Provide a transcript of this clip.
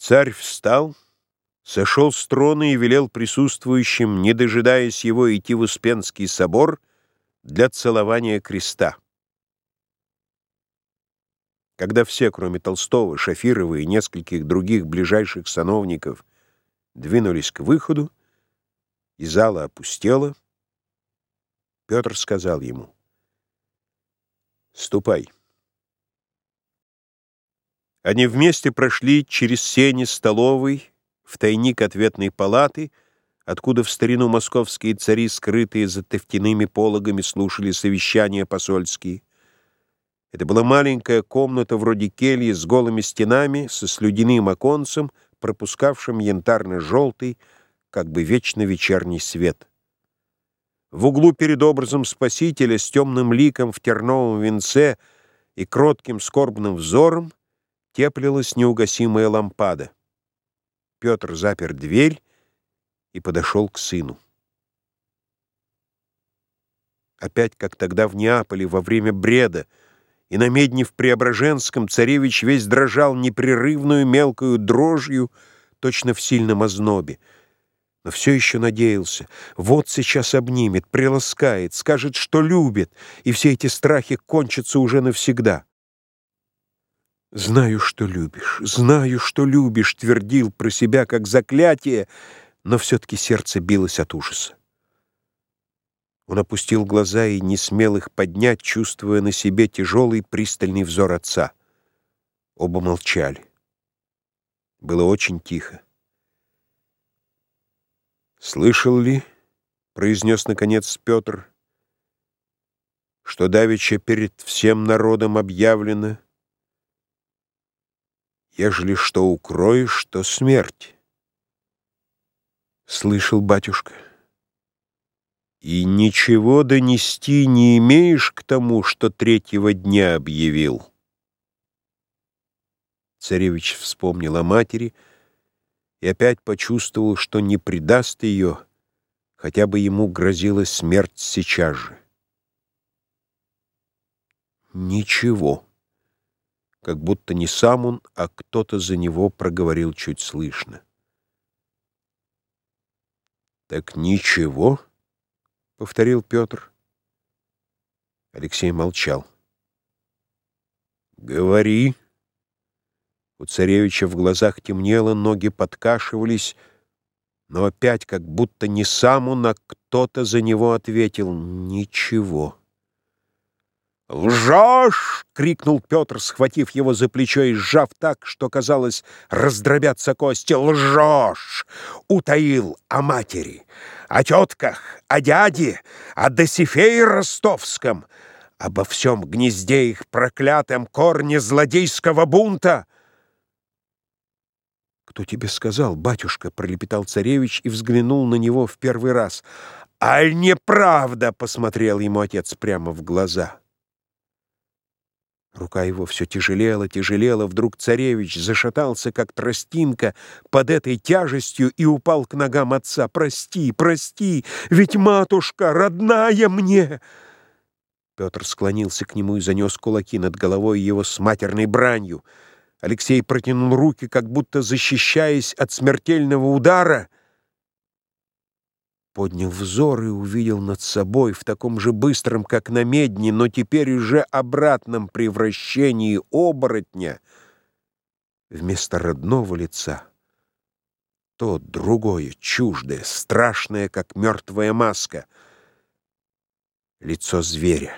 Царь встал, сошел с трона и велел присутствующим, не дожидаясь его, идти в Успенский собор для целования креста. Когда все, кроме Толстого, Шафирова и нескольких других ближайших сановников, двинулись к выходу, и зала опустела, Петр сказал ему, «Ступай». Они вместе прошли через сени столовой в тайник ответной палаты, откуда в старину московские цари, скрытые за тефтяными пологами, слушали совещания посольские. Это была маленькая комната вроде кельи с голыми стенами, со слюдяным оконцем, пропускавшим янтарно-желтый, как бы вечно вечерний свет. В углу перед образом Спасителя с темным ликом в терновом венце и кротким скорбным взором теплилась неугасимая лампада. Петр запер дверь и подошел к сыну. Опять, как тогда в Неаполе, во время бреда, и на медне в Преображенском царевич весь дрожал непрерывную мелкую дрожью, точно в сильном ознобе. Но все еще надеялся. Вот сейчас обнимет, приласкает, скажет, что любит, и все эти страхи кончатся уже навсегда. «Знаю, что любишь, знаю, что любишь», — твердил про себя как заклятие, но все-таки сердце билось от ужаса. Он опустил глаза и не смел их поднять, чувствуя на себе тяжелый пристальный взор отца. Оба молчали. Было очень тихо. «Слышал ли, — произнес наконец Петр, — что давеча перед всем народом объявлено — Ежели что укроешь, то смерть. Слышал, батюшка. И ничего донести не имеешь к тому, что третьего дня объявил. Царевич вспомнил о матери и опять почувствовал, что не предаст ее, хотя бы ему грозила смерть сейчас же. Ничего как будто не сам он, а кто-то за него проговорил чуть слышно. «Так ничего?» — повторил Петр. Алексей молчал. «Говори!» У царевича в глазах темнело, ноги подкашивались, но опять как будто не сам он, а кто-то за него ответил «Ничего». «Лжешь!» — крикнул Петр, схватив его за плечо и сжав так, что, казалось, раздробятся кости. «Лжешь!» — утаил о матери, о тетках, о дяде, о Досифее Ростовском, обо всем гнезде их проклятом корне злодейского бунта. «Кто тебе сказал, батюшка?» — пролепетал царевич и взглянул на него в первый раз. «Аль неправда!» — посмотрел ему отец прямо в глаза. Рука его все тяжелела, тяжелела. Вдруг царевич зашатался, как тростинка, под этой тяжестью и упал к ногам отца. «Прости, прости, ведь матушка родная мне!» Петр склонился к нему и занес кулаки над головой его с матерной бранью. Алексей протянул руки, как будто защищаясь от смертельного удара — поднял взор и увидел над собой в таком же быстром, как на медне, но теперь уже обратном превращении оборотня вместо родного лица. То другое, чуждое, страшное, как мертвая маска, лицо зверя.